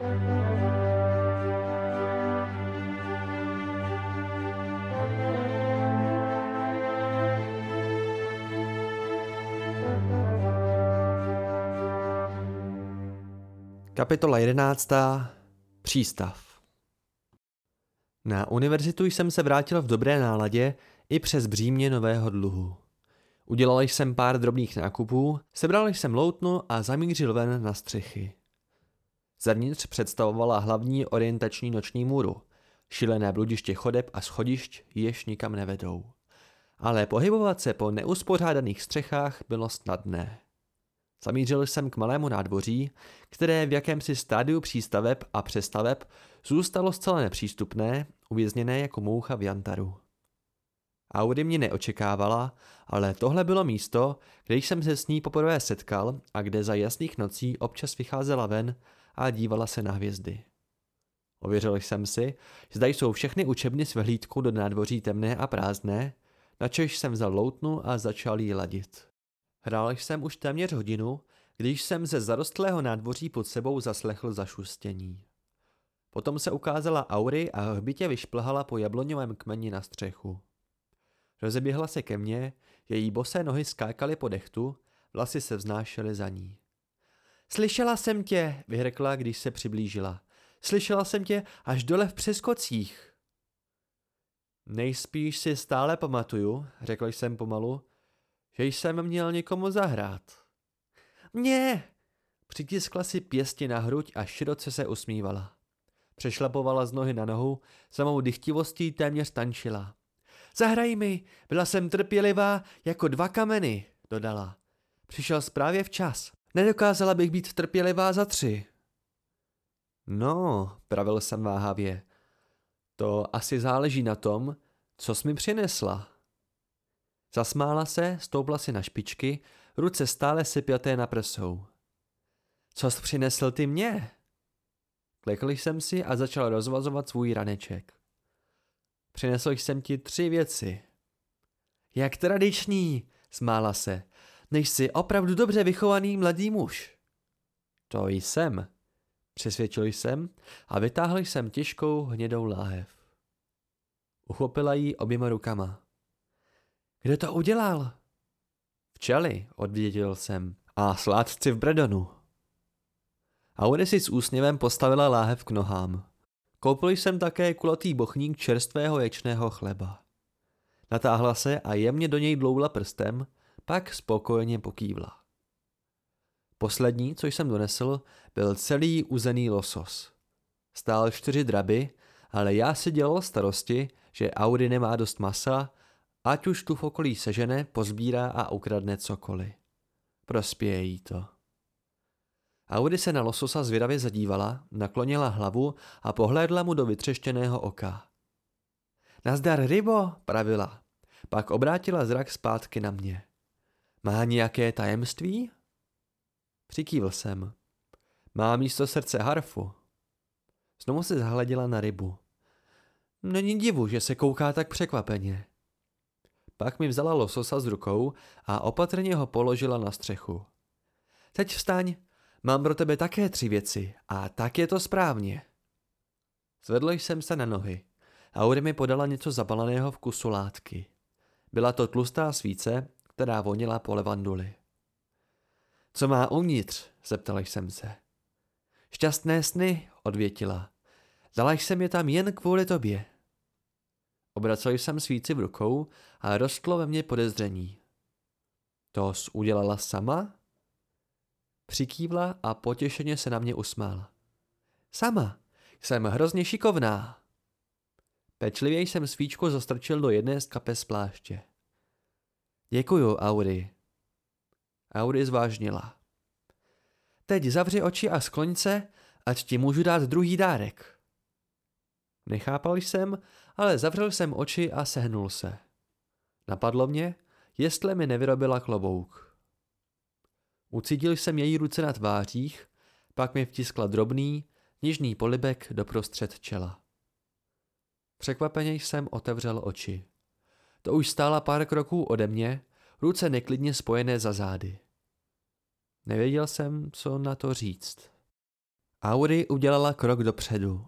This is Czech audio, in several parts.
Kapitola 11. Přístav Na univerzitu jsem se vrátil v dobré náladě i přes břímě nového dluhu. Udělal jsem pár drobných nákupů, sebral jsem loutnu a zamířil ven na střechy. Zevnitř představovala hlavní orientační noční můru. Šilené bludiště chodeb a schodišť jež nikam nevedou. Ale pohybovat se po neuspořádaných střechách bylo snadné. Zamířil jsem k malému nádvoří, které v jakémsi stádiu přístaveb a přestaveb zůstalo zcela nepřístupné, uvězněné jako moucha v jantaru. Audi mě neočekávala, ale tohle bylo místo, kde jsem se s ní poprvé setkal a kde za jasných nocí občas vycházela ven a dívala se na hvězdy. Ověřil jsem si, zda jsou všechny učebny s vyhlídkou do nádvoří temné a prázdné, načež jsem vzal loutnu a začal jí ladit. Hrál jsem už téměř hodinu, když jsem ze zarostlého nádvoří pod sebou zaslechl zašustění. Potom se ukázala Aury a hbitě vyšplhala po jabloňovém kmeni na střechu. Rozeběhla se ke mně, její bosé nohy skákaly po dechtu, vlasy se vznášely za ní. Slyšela jsem tě, vyhrkla, když se přiblížila. Slyšela jsem tě až dole v přeskocích. Nejspíš si stále pamatuju, řekl jsem pomalu, že jsem měl někomu zahrát. Mně! Přitiskla si pěsti na hruď a široce se usmívala. Přešlapovala z nohy na nohu, samou dychtivostí téměř tančila. Zahraj mi, byla jsem trpělivá jako dva kameny, dodala. Přišel právě včas. Nedokázala bych být trpělivá za tři. No, pravil jsem váhavě. To asi záleží na tom, co jsi mi přinesla. Zasmála se, stoupla si na špičky, ruce stále sypjaté na prsou. Co jsi přinesl ty mě? Klekl jsem si a začal rozvazovat svůj raneček. Přinesl jsem ti tři věci. Jak tradiční, smála se. Než jsi opravdu dobře vychovaný mladý muž. To jsem, přesvědčil jsem a vytáhl jsem těžkou hnědou láhev. Uchopila ji oběma rukama. Kdo to udělal? Včely, odvěděl jsem. A sládci v Bredonu. Audi si s úsměvem postavila láhev k nohám. Koupil jsem také kulatý bochník čerstvého ječného chleba. Natáhla se a jemně do něj dloula prstem, pak spokojeně pokývla. Poslední, co jsem donesl, byl celý uzený losos. Stál čtyři draby, ale já si dělal starosti, že Audi nemá dost masa Ať už tu v okolí sežene, pozbírá a ukradne cokoliv. Prospěje jí to. Audi se na lososa zvědavě zadívala, naklonila hlavu a pohlédla mu do vytřeštěného oka. Nazdar, rybo, pravila. Pak obrátila zrak zpátky na mě. Má nějaké tajemství? Přikývl jsem. Má místo srdce harfu. Znovu se zahleděla na rybu. Není divu, že se kouká tak překvapeně. Pak mi vzala lososa z rukou a opatrně ho položila na střechu. Teď vstaň, mám pro tebe také tři věci a tak je to správně. Zvedl jsem se na nohy. Auri mi podala něco zabaleného v kusu látky. Byla to tlustá svíce, která vonila po levanduli. Co má uvnitř? zeptal jsem se. Šťastné sny, odvětila. Dala jsem je tam jen kvůli tobě. Obracel jsem svíci v rukou a rostlo ve mně podezření. To jsi udělala sama? Přikývla a potěšeně se na mě usmála. Sama, jsem hrozně šikovná. Pečlivě jsem svíčku zastrčil do jedné z kapes pláště. Děkuju, Auri. Auri zvážnila. Teď zavři oči a skloň se, ať ti můžu dát druhý dárek. Nechápal jsem, ale zavřel jsem oči a sehnul se. Napadlo mě, jestli mi nevyrobila klobouk. Ucítil jsem její ruce na tvářích, pak mi vtiskla drobný, nižný polibek do prostřed čela. Překvapeně jsem otevřel oči. To už stála pár kroků ode mě, ruce neklidně spojené za zády. Nevěděl jsem, co na to říct. Auri udělala krok dopředu.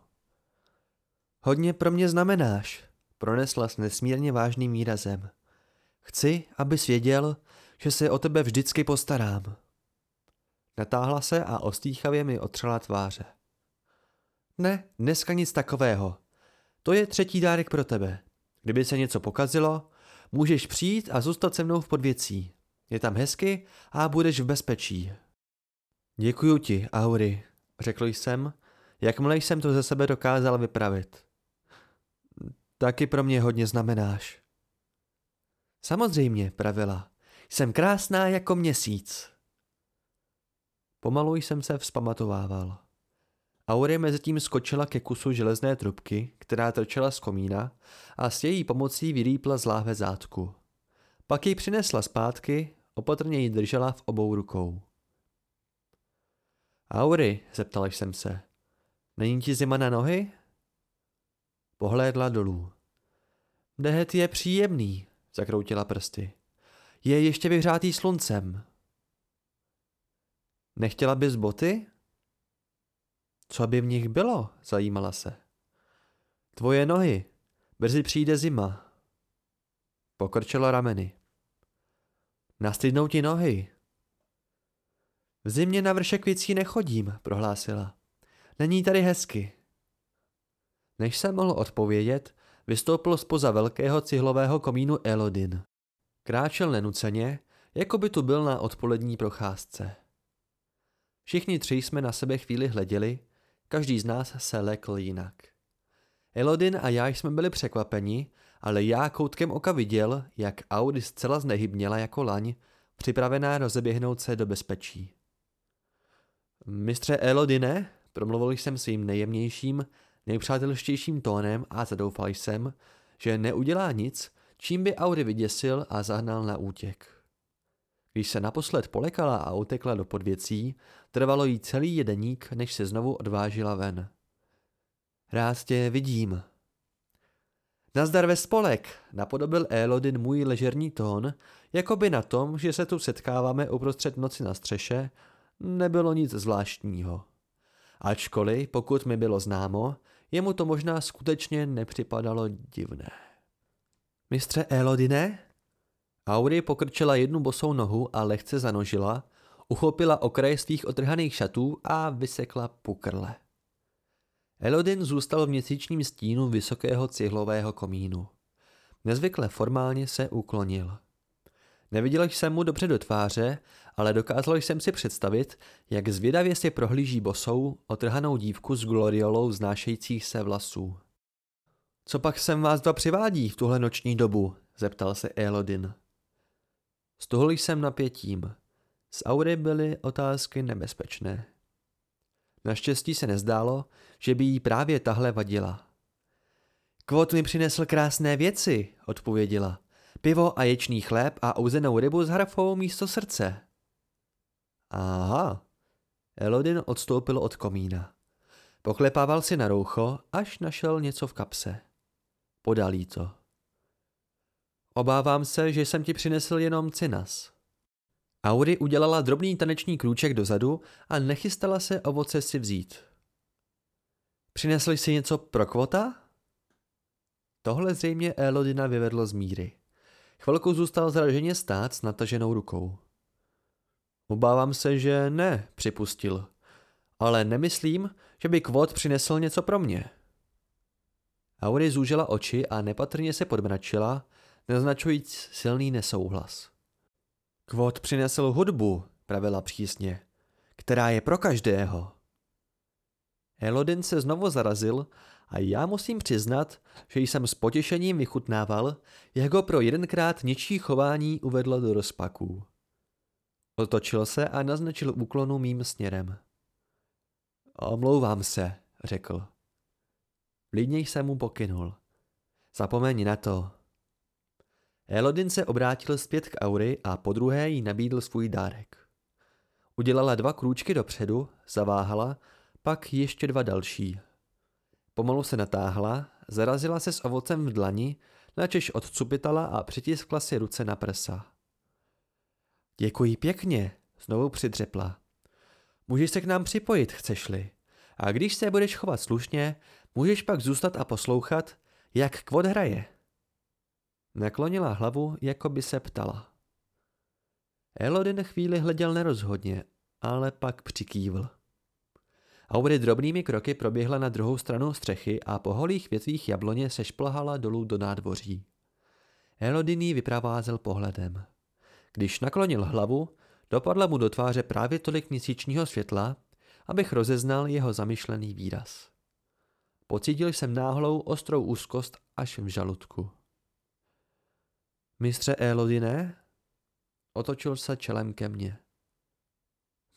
Hodně pro mě znamenáš, pronesla s nesmírně vážným výrazem. Chci, abys věděl, že se o tebe vždycky postarám. Natáhla se a ostýchavě mi otřela tváře. Ne, dneska nic takového. To je třetí dárek pro tebe. Kdyby se něco pokazilo, můžeš přijít a zůstat se mnou v podvěcí. Je tam hezky a budeš v bezpečí. Děkuju ti, Auri, řekl jsem, jakmile jsem to ze sebe dokázal vypravit. Taky pro mě hodně znamenáš. Samozřejmě, pravila. Jsem krásná jako měsíc. Pomalu jsem se vzpamatovával. Aurie mezitím skočila ke kusu železné trubky, která trčela z komína a s její pomocí vyrýpla z láhve zátku. Pak ji přinesla zpátky, opatrně ji držela v obou rukou. Auri, zeptal jsem se, není ti zima na nohy? Pohlédla dolů. Dehet je příjemný, zakroutila prsty. Je ještě vyhřátý sluncem. Nechtěla bys boty? Co by v nich bylo, zajímala se. Tvoje nohy, brzy přijde zima. Pokrčila rameny. Nastydnou ti nohy. V zimě na vršek věcí nechodím, prohlásila. Není tady hezky. Než jsem mohl odpovědět, vystoupil spoza velkého cihlového komínu Elodin. Kráčel nenuceně, jako by tu byl na odpolední procházce. Všichni tři jsme na sebe chvíli hleděli, každý z nás se lekl jinak. Elodin a já jsme byli překvapeni, ale já koutkem oka viděl, jak Audi zcela znehybněla jako laň, připravená rozeběhnout se do bezpečí. Mistře Elodine, promluvil jsem svým nejjemnějším, nejpřátelštějším tónem a zadoufal jsem, že neudělá nic, čím by Audi vyděsil a zahnal na útěk. Když se naposled polekala a utekla do podvěcí, trvalo jí celý jedeník, než se znovu odvážila ven. Rád tě vidím. Nazdar ve spolek, napodobil Elodin můj ležerní tón, jako by na tom, že se tu setkáváme uprostřed noci na střeše, nebylo nic zvláštního. Ačkoliv, pokud mi bylo známo, jemu to možná skutečně nepřipadalo divné. Mistře Elodine? Auri pokrčila jednu bosou nohu a lehce zanožila, uchopila okraj svých otrhaných šatů a vysekla pukrle. Elodin zůstal v měsíčním stínu vysokého cihlového komínu. Nezvykle formálně se uklonil. Neviděl jsem mu dobře do tváře, ale dokázal jsem si představit, jak zvědavě si prohlíží bosou otrhanou dívku s gloriolou znášejících se vlasů. Co pak sem vás dva přivádí v tuhle noční dobu? zeptal se Elodin. Stuhl jsem napětím. Z Aury byly otázky nebezpečné. Naštěstí se nezdálo, že by jí právě tahle vadila. Kvot mi přinesl krásné věci, odpověděla. Pivo a ječný chléb a ouzenou rybu s harfou místo srdce. Aha. Elodin odstoupil od komína. Poklepával si na roucho, až našel něco v kapse. Podal jí to. Obávám se, že jsem ti přinesl jenom cinas. Auri udělala drobný taneční krůček dozadu a nechystala se ovoce si vzít. Přinesl jsi něco pro kvota? Tohle zřejmě Elodina vyvedlo z míry. Chvilku zůstal zraženě stát s nataženou rukou. Obávám se, že ne, připustil. Ale nemyslím, že by kvot přinesl něco pro mě. Auri zúžila oči a nepatrně se podmračila, naznačujíc silný nesouhlas. Kvot přinesl hudbu, pravila přísně, která je pro každého. Elodin se znovu zarazil a já musím přiznat, že jsem s potěšením vychutnával, jak ho pro jedenkrát něčí chování uvedlo do rozpaků. Otočil se a naznačil úklonu mým směrem. Omlouvám se, řekl. Lidně jsem mu pokynul. Zapomeň na to. Elodin se obrátil zpět k Aury a po druhé jí nabídl svůj dárek. Udělala dva krůčky dopředu, zaváhala, pak ještě dva další. Pomalu se natáhla, zarazila se s ovocem v dlani, načež odcupitala a přitiskla si ruce na prsa. Děkuji pěkně, znovu přidřepla. Můžeš se k nám připojit, chceš-li. A když se budeš chovat slušně, můžeš pak zůstat a poslouchat, jak kvot hraje. Naklonila hlavu, jako by se ptala. Elodin chvíli hleděl nerozhodně, ale pak přikývl. Aubrey drobnými kroky proběhla na druhou stranu střechy a po holých větvích jabloně se šplhala dolů do nádvoří. Elodin ji vyprovázel pohledem. Když naklonil hlavu, dopadla mu do tváře právě tolik měsíčního světla, abych rozeznal jeho zamyšlený výraz. Pocítil jsem náhlou ostrou úzkost až v žaludku. Mistře Elodine? Otočil se čelem ke mně.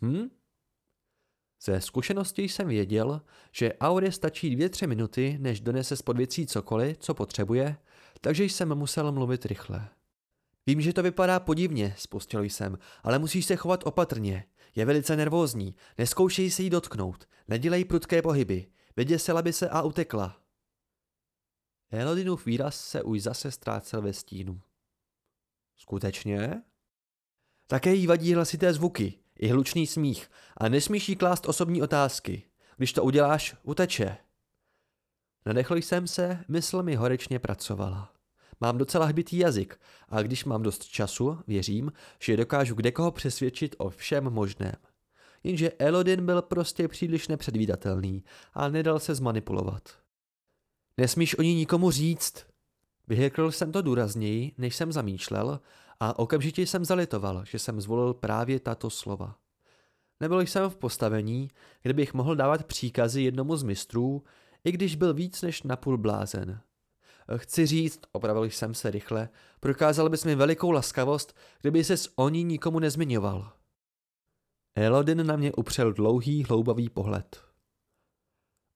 Hm? Ze zkušenosti jsem věděl, že Aure stačí dvě tři minuty, než donese z podvěcí cokoliv, co potřebuje, takže jsem musel mluvit rychle. Vím, že to vypadá podivně, spustil jsem, ale musíš se chovat opatrně. Je velice nervózní, neskoušej se jí dotknout, nedělej prudké pohyby, vyděsila by se a utekla. Elodinův výraz se už zase ztrácel ve stínu. Skutečně? Také jí vadí hlasité zvuky, i hlučný smích a nesmíš jí klást osobní otázky. Když to uděláš, uteče. Nadechl jsem se, mysl mi horečně pracovala. Mám docela hbitý jazyk a když mám dost času, věřím, že dokážu kdekoho přesvědčit o všem možném. Jenže Elodin byl prostě příliš nepředvídatelný a nedal se zmanipulovat. Nesmíš o ní nikomu říct. Vyhekl jsem to důrazněji, než jsem zamýšlel a okamžitě jsem zalitoval, že jsem zvolil právě tato slova. Nebyl jsem v postavení, kde bych mohl dávat příkazy jednomu z mistrů, i když byl víc než napůl blázen. Chci říct, opravil jsem se rychle, prokázal bys mi velikou laskavost, kdyby ses o ní nikomu nezmiňoval. Elodin na mě upřel dlouhý, hloubavý pohled.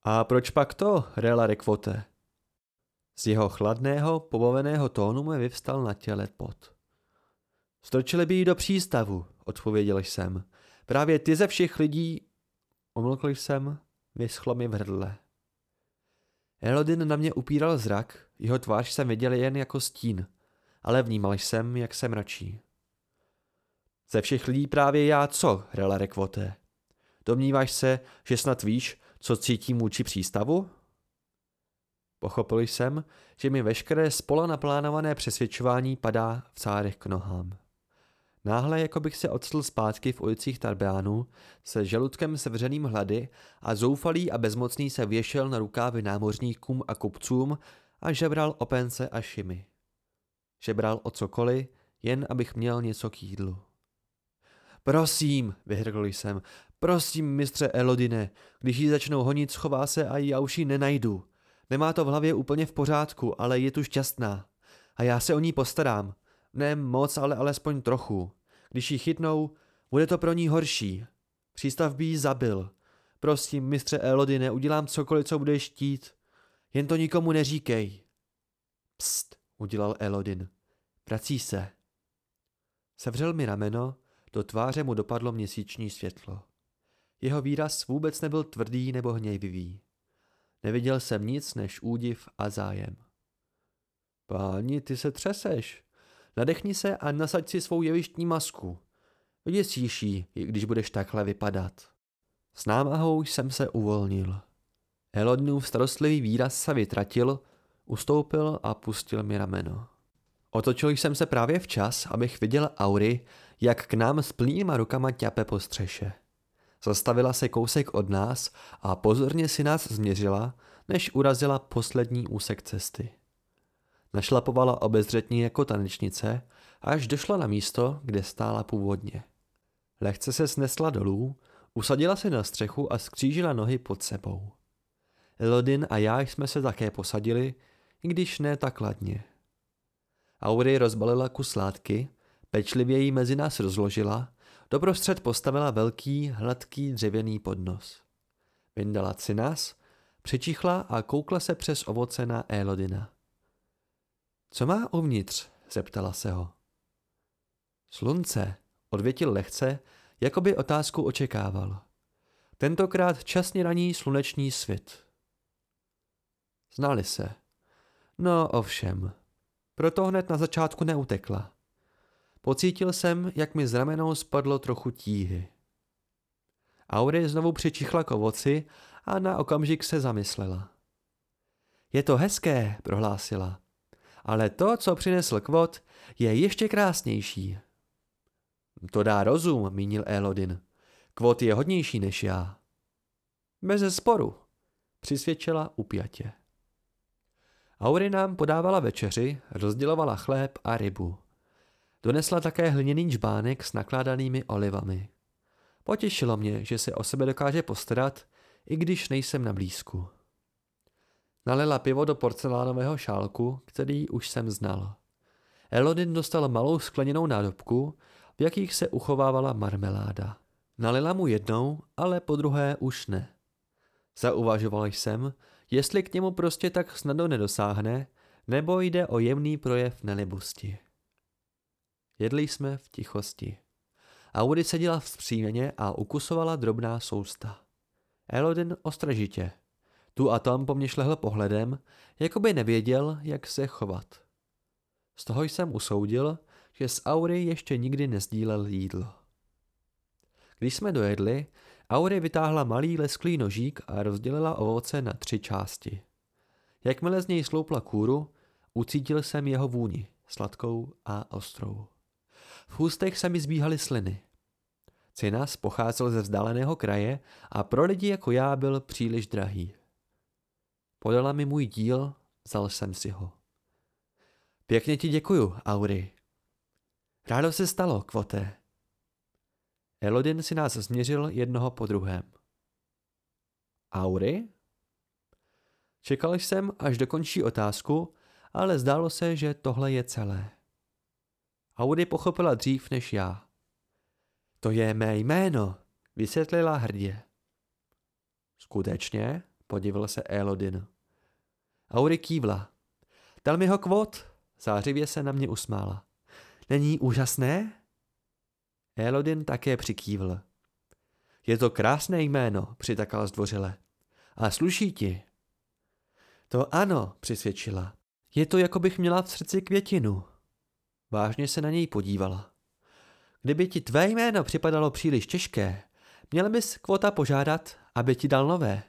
A proč pak to, Rela Rekvote? Z jeho chladného, pobaveného tónu mi vyvstal na těle pot. Strčili by ji do přístavu, odpověděl jsem. Právě ty ze všech lidí... Omlkl jsem, vyschlo mi v hrdle. Elodin na mě upíral zrak, jeho tvář jsem viděl jen jako stín, ale vnímal jsem, jak se mračí. Ze všech lidí právě já co, Rela Rekvote? Domníváš se, že snad víš, co cítím vůči přístavu? Pochopil jsem, že mi veškeré spola naplánované přesvědčování padá v cárech k nohám. Náhle, jako bych se odstl zpátky v ulicích Tarbeánu, se žaludkem sevřeným hlady a zoufalý a bezmocný se věšel na rukávy námořníkům a kupcům a žebral o pence a šimy. Žebral o cokoliv, jen abych měl něco k jídlu. Prosím, vyhrkl jsem, prosím, mistře Elodine, když ji začnou honit, schová se a já už ji nenajdu. Nemá to v hlavě úplně v pořádku, ale je tu šťastná. A já se o ní postarám. Ne moc, ale alespoň trochu. Když ji chytnou, bude to pro ní horší. Přístav by ji zabil. Prosím, mistře Elodine, udělám cokoliv, co budeš štít. Jen to nikomu neříkej. Pst, udělal Elodin. Vrací se. Sevřel mi rameno, do tváře mu dopadlo měsíční světlo. Jeho výraz vůbec nebyl tvrdý nebo hněvivý. Neviděl jsem nic než údiv a zájem. Páni, ty se třeseš. Nadechni se a nasaď si svou jevištní masku. Vyděsíš ji, když budeš takhle vypadat. S námahou jsem se uvolnil. Elodnův starostlivý výraz se vytratil, ustoupil a pustil mi rameno. Otočil jsem se právě včas, abych viděl Aury, jak k nám s plnýma rukama ťape po střeše. Zastavila se kousek od nás a pozorně si nás změřila, než urazila poslední úsek cesty. Našlapovala obezřetně jako tanečnice, až došla na místo, kde stála původně. Lehce se snesla dolů, usadila se na střechu a skřížila nohy pod sebou. Elodin a já jsme se také posadili, i když ne tak ladně. Aury rozbalila kus látky, pečlivě ji mezi nás rozložila, doprostřed postavila velký, hladký dřevěný podnos. Vyndala cinas, přičichla a koukla se přes ovoce na Elodina. Co má uvnitř? zeptala se ho. Slunce, odvětil lehce, jako by otázku očekával. Tentokrát časně raní sluneční svit. Znali se. No ovšem. Proto hned na začátku neutekla. Pocítil jsem, jak mi z ramenou spadlo trochu tíhy. Aury znovu přičichla k ovoci a na okamžik se zamyslela. Je to hezké, prohlásila, ale to, co přinesl kvot, je ještě krásnější. To dá rozum, mínil Elodin. Kvot je hodnější než já. Bez sporu, přisvědčila upjatě. Auri nám podávala večeři, rozdělovala chléb a rybu. Donesla také hliněný čbánek s nakládanými olivami. Potěšilo mě, že se o sebe dokáže postarat, i když nejsem na blízku. Nalila pivo do porcelánového šálku, který už jsem znal. Elodin dostal malou skleněnou nádobku, v jakých se uchovávala marmeláda. Nalila mu jednou, ale po druhé už ne. Zauvažoval jsem, jestli k němu prostě tak snadno nedosáhne, nebo jde o jemný projev nelibosti. Jedli jsme v tichosti. Audi seděla vzpřímeně a ukusovala drobná sousta. Elodin ostražitě. Tu a tam po mně šlehl pohledem, jako by nevěděl, jak se chovat. Z toho jsem usoudil, že s Auri ještě nikdy nezdílel jídlo. Když jsme dojedli, Auri vytáhla malý lesklý nožík a rozdělila ovoce na tři části. Jakmile z něj sloupla kůru, ucítil jsem jeho vůni, sladkou a ostrou. V ústech se mi zbíhaly sliny. Cinas pocházel ze vzdáleného kraje a pro lidi jako já byl příliš drahý. Podala mi můj díl, vzal jsem si ho. Pěkně ti děkuju, Auri. Rádo se stalo, kvote. Elodin si nás změřil jednoho po druhém. Auri? Čekal jsem, až dokončí otázku, ale zdálo se, že tohle je celé. Audi pochopila dřív než já. To je mé jméno, vysvětlila hrdě. Skutečně? podivil se Elodin. Auri kývla. Dal mi ho kvot, zářivě se na mě usmála. Není úžasné? Elodin také přikývl. Je to krásné jméno, přitakal zdvořile. A sluší ti. To ano, přisvědčila. Je to, jako bych měla v srdci květinu. Vážně se na něj podívala. Kdyby ti tvé jméno připadalo příliš těžké, měl bys kvota požádat, aby ti dal nové.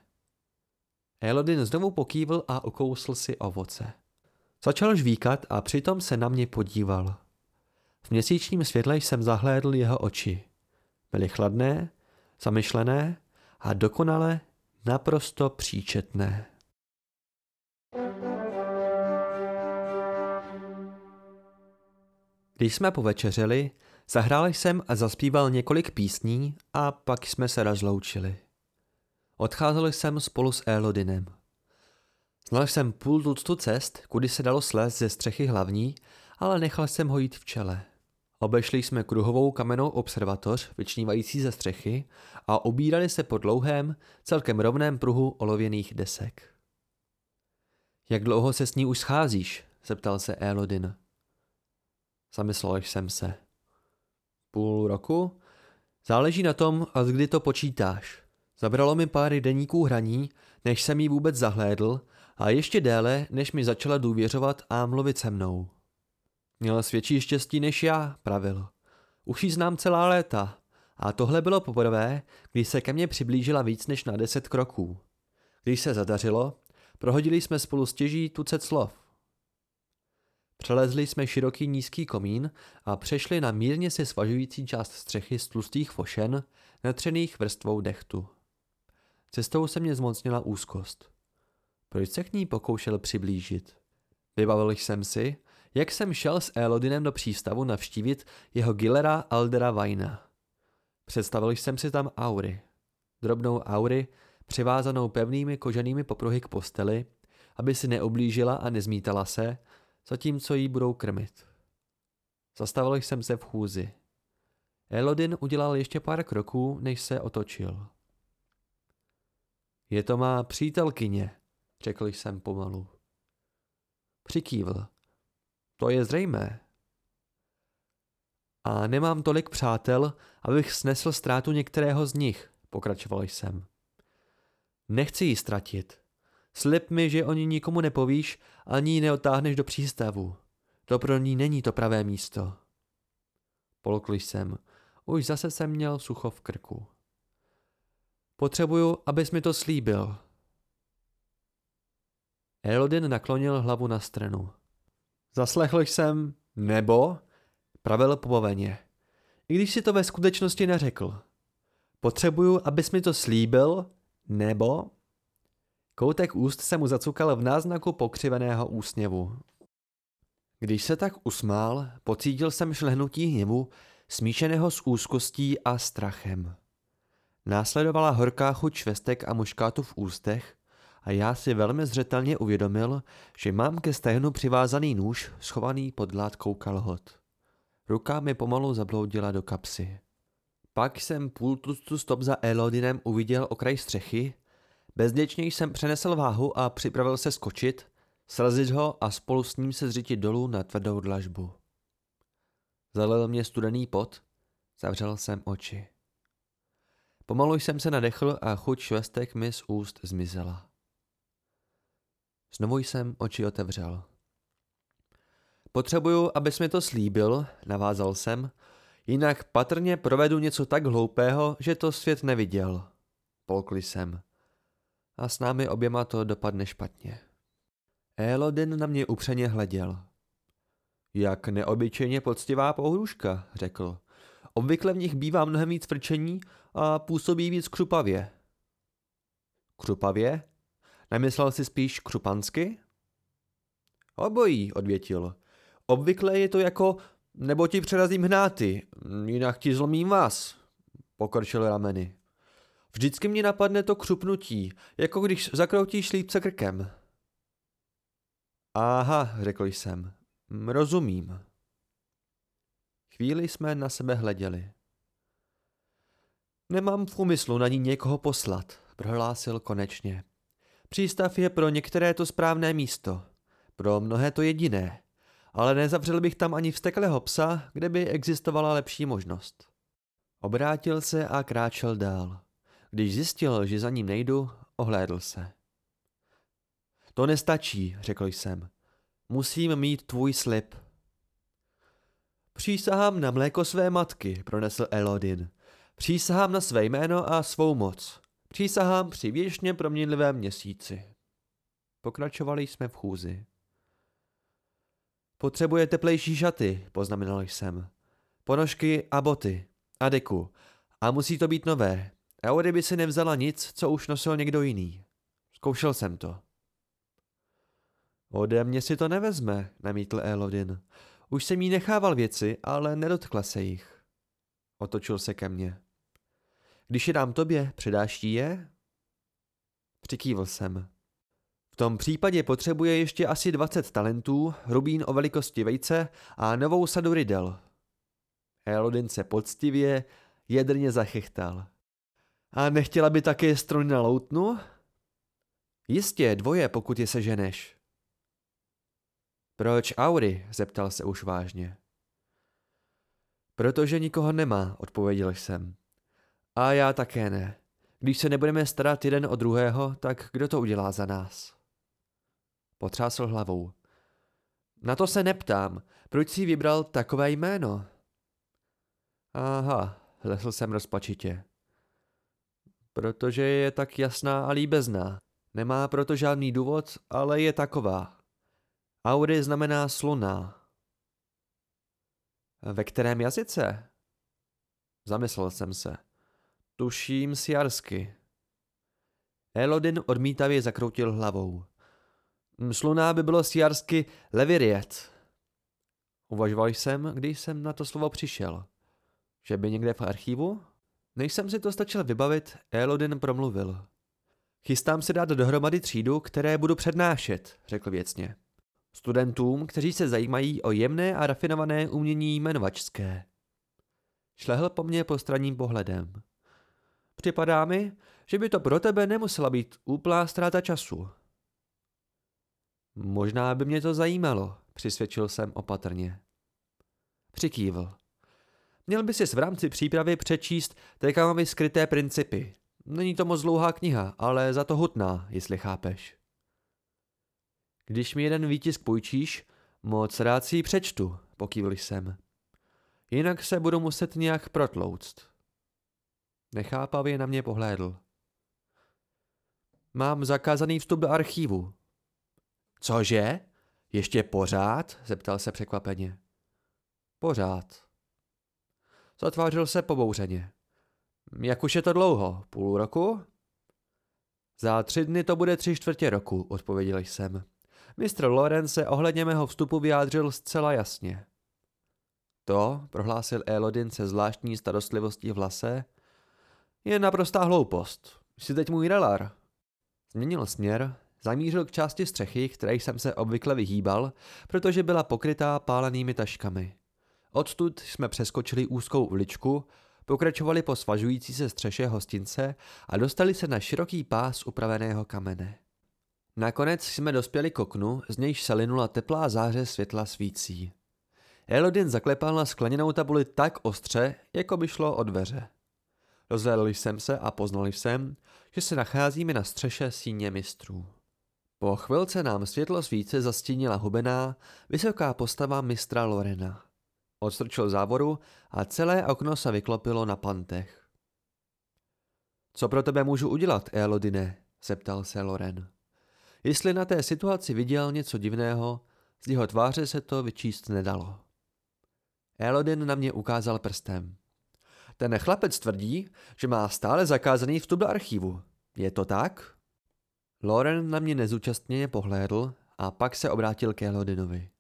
Elodin znovu pokývl a ukousl si ovoce. Začal žvíkat a přitom se na mě podíval. V měsíčním světle jsem zahlédl jeho oči. Byly chladné, zamyšlené a dokonale naprosto příčetné. Když jsme povečeřili, zahrál jsem a zaspíval několik písní a pak jsme se rozloučili. Odcházel jsem spolu s Elodinem. Znal jsem půl tuctu cest, kudy se dalo slézt ze střechy hlavní, ale nechal jsem ho jít v čele. Obešli jsme kruhovou kamennou observatoř, vyčnívající ze střechy a obírali se po dlouhém, celkem rovném pruhu olověných desek. Jak dlouho se s ní už scházíš? zeptal se Elodin. Zamyslel jsem se. Půl roku? Záleží na tom, a kdy to počítáš. Zabralo mi pár denníků hraní, než jsem jí vůbec zahlédl a ještě déle, než mi začala důvěřovat a mluvit se mnou. Měla větší štěstí než já, pravil. Už ji znám celá léta a tohle bylo poprvé, když se ke mně přiblížila víc než na deset kroků. Když se zadařilo, prohodili jsme spolu stěží tucet slov. Přelezli jsme široký nízký komín a přešli na mírně se svažující část střechy z tlustých fošen, natřených vrstvou dechtu. Cestou se mě zmocnila úzkost. Proč se k ní pokoušel přiblížit? Vybavil jsem si, jak jsem šel s Elodinem do přístavu navštívit jeho gilera Aldera Vajna. Představil jsem si tam Aury. Drobnou Aury, přivázanou pevnými koženými popruhy k posteli, aby si neoblížila a nezmítala se, zatímco jí budou krmit. Zastavil jsem se v chůzi. Elodin udělal ještě pár kroků, než se otočil. Je to má přítelkyně, řekl jsem pomalu. Přikývl. To je zřejmé. A nemám tolik přátel, abych snesl ztrátu některého z nich, pokračoval jsem. Nechci ji ztratit. Slib mi, že o ní nikomu nepovíš, ani ji neotáhneš do přístavu. To pro ní není to pravé místo. Polkl jsem. Už zase jsem měl sucho v krku. Potřebuju, abys mi to slíbil. Elodin naklonil hlavu na stranu. Zaslechl jsem, nebo, pravil popoveně. I když si to ve skutečnosti neřekl. Potřebuju, abys mi to slíbil, nebo... Koutek úst se mu zacukal v náznaku pokřiveného úsměvu. Když se tak usmál, pocítil jsem šlehnutí hněvu, smíšeného s úzkostí a strachem. Následovala horká chuť švestek a muškátu v ústech a já si velmi zřetelně uvědomil, že mám ke stehnu přivázaný nůž schovaný pod látkou kalhot. Ruka mi pomalu zabloudila do kapsy. Pak jsem půl tuctu stop za Elodinem uviděl okraj střechy, bezděčně jsem přenesl váhu a připravil se skočit, srazit ho a spolu s ním se zřítit dolů na tvrdou dlažbu. Zalil mě studený pot, zavřel jsem oči. Pomalu jsem se nadechl a chuť švestek mi z úst zmizela. Znovu jsem oči otevřel. Potřebuju, abys mi to slíbil, navázal jsem, jinak patrně provedu něco tak hloupého, že to svět neviděl. Polkli jsem. A s námi oběma to dopadne špatně. Elodin na mě upřeně hleděl. Jak neobyčejně poctivá pohruška, řekl. Obvykle v nich bývá mnohem víc frčení a působí víc křupavě. Křupavě? Nemyslel si spíš křupansky? Obojí, odvětil. Obvykle je to jako, nebo ti přerazím hnáty, jinak ti zlomím vás, pokrčil rameny. Vždycky mě napadne to křupnutí, jako když zakroutíš lípce krkem. Aha, řekl jsem, rozumím. Chvíli jsme na sebe hleděli. Nemám v úmyslu na ní někoho poslat, prohlásil konečně. Přístav je pro některé to správné místo, pro mnohé to jediné, ale nezavřel bych tam ani vsteklého psa, kde by existovala lepší možnost. Obrátil se a kráčel dál. Když zjistil, že za ním nejdu, ohlédl se. To nestačí, řekl jsem. Musím mít tvůj slib. Přísahám na mléko své matky, pronesl Elodin. Přísahám na své jméno a svou moc. Přísahám při věčně proměnlivém měsíci. Pokračovali jsme v chůzi. Potřebuje teplejší šaty, poznamenal jsem. Ponožky a boty. A deku. A musí to být nové. Eury by si nevzala nic, co už nosil někdo jiný. Zkoušel jsem to. Ode mě si to nevezme, namítl Elodin. Už jsem jí nechával věci, ale nedotkla se jich. Otočil se ke mně. Když je dám tobě, předáš jí je? Přikývl jsem. V tom případě potřebuje ještě asi 20 talentů, rubín o velikosti vejce a novou sadu rydel. Elodin se poctivě, jedrně zachychtal. A nechtěla by také struny na loutnu? Jistě, dvoje, pokud je seženeš. Proč Auri? zeptal se už vážně. Protože nikoho nemá, odpověděl jsem. A já také ne. Když se nebudeme starat jeden o druhého, tak kdo to udělá za nás? Potřásl hlavou. Na to se neptám. Proč si vybral takové jméno? Aha, lesl jsem rozpačitě. Protože je tak jasná a líbezná. Nemá proto žádný důvod, ale je taková. Auri znamená sluná. Ve kterém jazyce? Zamyslel jsem se. Tuším sjarsky. Elodin odmítavě zakroutil hlavou. Sluná by bylo sjarsky leviriet. Uvažoval jsem, když jsem na to slovo přišel. Že by někde v archivu? Než jsem si to stačil vybavit, Elodin promluvil. Chystám se dát dohromady třídu, které budu přednášet, řekl věcně. Studentům, kteří se zajímají o jemné a rafinované umění jmenovačské. Šlehl po mně postranním pohledem. Připadá mi, že by to pro tebe nemusela být úplná ztráta času. Možná by mě to zajímalo, přisvědčil jsem opatrně. Přikývl. Měl by si v rámci přípravy přečíst Tekamovi skryté principy. Není to moc dlouhá kniha, ale za to hutná, jestli chápeš. Když mi jeden výtisk půjčíš, moc rád si ji přečtu, pokývl jsem. Jinak se budu muset nějak protlouct. Nechápavě na mě pohlédl. Mám zakázaný vstup do archívu. Cože? Ještě pořád? zeptal se překvapeně. Pořád. Zatvářil se pobouřeně. Jak už je to dlouho? Půl roku? Za tři dny to bude tři čtvrtě roku, odpověděl jsem. Mistr Loren se ohledně mého vstupu vyjádřil zcela jasně. To, prohlásil Elodin se zvláštní starostlivostí v lase, je naprostá hloupost. Jsi teď můj relar. Změnil směr, zamířil k části střechy, které jsem se obvykle vyhýbal, protože byla pokrytá pálenými taškami. Odtud jsme přeskočili úzkou uličku, pokračovali po svažující se střeše hostince a dostali se na široký pás upraveného kamene. Nakonec jsme dospěli k oknu, z nějž se linula teplá záře světla svící. Elodin zaklepal na skleněnou tabuli tak ostře, jako by šlo o dveře. Rozhlédl jsem se a poznal jsem, že se nacházíme na střeše síně mistrů. Po chvilce nám světlo svíce zastínila hubená, vysoká postava mistra Lorena. Odstrčil závoru a celé okno se vyklopilo na pantech. Co pro tebe můžu udělat, Elodine? zeptal se Loren. Jestli na té situaci viděl něco divného, z jeho tváře se to vyčíst nedalo. Elodin na mě ukázal prstem. Ten chlapec tvrdí, že má stále zakázaný vstup do archivu. Je to tak? Loren na mě nezúčastněně pohlédl a pak se obrátil k Elodinovi.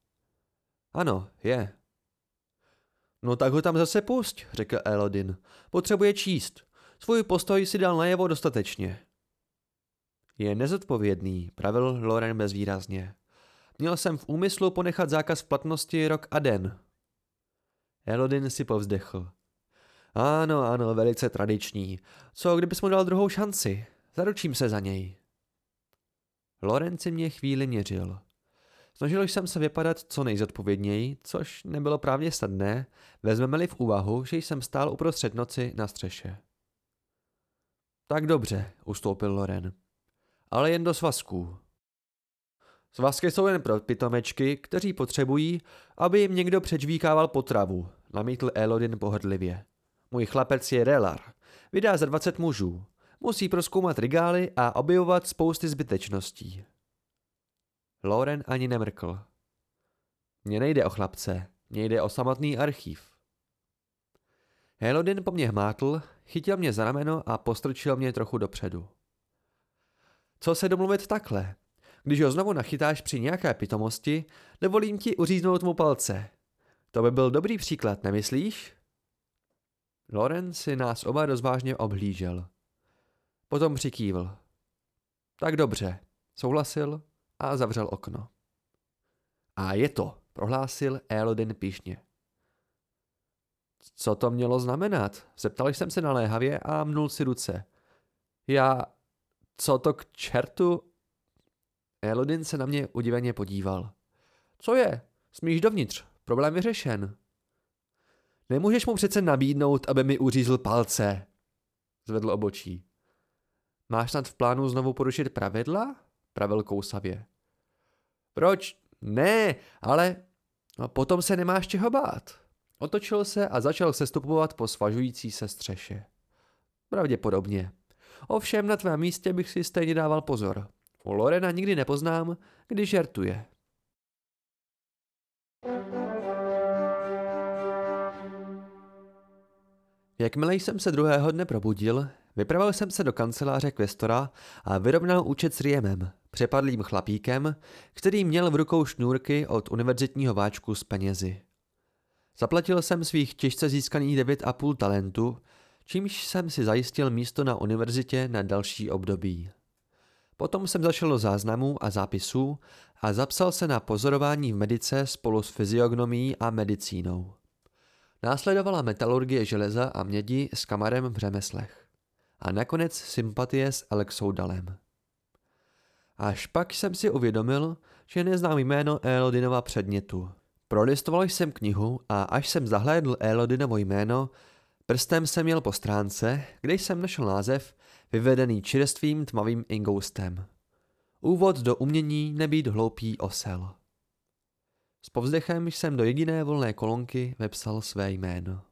Ano, je. No tak ho tam zase pusť, řekl Elodin. Potřebuje číst. Svůj postoj si dal najevo dostatečně. Je nezodpovědný, pravil Loren bezvýrazně. Měl jsem v úmyslu ponechat zákaz v platnosti rok a den. Elodin si povzdechl. Ano, ano, velice tradiční. Co, kdybys mu dal druhou šanci? Zaručím se za něj. Lorenci mě chvíli měřil. Snažil jsem se vypadat co nejzodpovědněji, což nebylo právě snadné, vezmeme-li v úvahu, že jsem stál uprostřed noci na střeše. Tak dobře, ustoupil Loren. Ale jen do svazků. Svazky jsou jen pro pitomečky, kteří potřebují, aby jim někdo přečvíkával potravu, namítl Elodin pohrdlivě. Můj chlapec je relar. Vydá za 20 mužů. Musí proskoumat regály a objevovat spousty zbytečností. Loren ani nemrkl. Mně nejde o chlapce, mně jde o samotný archív. Helodin po mně hmátl, chytil mě za rameno a postrčil mě trochu dopředu. Co se domluvit takhle? Když ho znovu nachytáš při nějaké pitomosti, dovolím ti uříznout mu palce. To by byl dobrý příklad, nemyslíš? Loren si nás oba rozvážně obhlížel. Potom přikývl. Tak dobře, souhlasil a zavřel okno. A je to, prohlásil Elodin píšně. Co to mělo znamenat? Zeptal jsem se naléhavě a mnul si ruce. Já... Co to k čertu? Elodin se na mě udiveně podíval. Co je? Smíš dovnitř. Problém vyřešen. Nemůžeš mu přece nabídnout, aby mi uřízl palce. Zvedl obočí. Máš snad v plánu znovu porušit pravidla? Pravil kousavě. Proč? Ne, ale no, potom se nemáš čeho bát. Otočil se a začal sestupovat po svažující se střeše. Pravděpodobně. Ovšem na tvém místě bych si stejně dával pozor. U Lorena nikdy nepoznám, když žertuje. Jakmile jsem se druhého dne probudil, vypravil jsem se do kanceláře kvestora a vyrovnal účet s Riemem, přepadlým chlapíkem, který měl v rukou šňůrky od univerzitního váčku s penězi. Zaplatil jsem svých těžce získaných 9,5 talentu, čímž jsem si zajistil místo na univerzitě na další období. Potom jsem zašel do záznamů a zápisů a zapsal se na pozorování v medice spolu s fyziognomií a medicínou. Následovala metalurgie železa a mědi s kamarem v řemeslech. A nakonec sympatie s Alexou Dalem. Až pak jsem si uvědomil, že neznám jméno Elodinova předmětu. Prolistoval jsem knihu a až jsem zahlédl Elodinovo jméno, prstem jsem měl po stránce, kde jsem našel název vyvedený čerstvým tmavým ingoustem. Úvod do umění nebýt hloupý osel. S povzdechem jsem do jediné volné kolonky vepsal své jméno.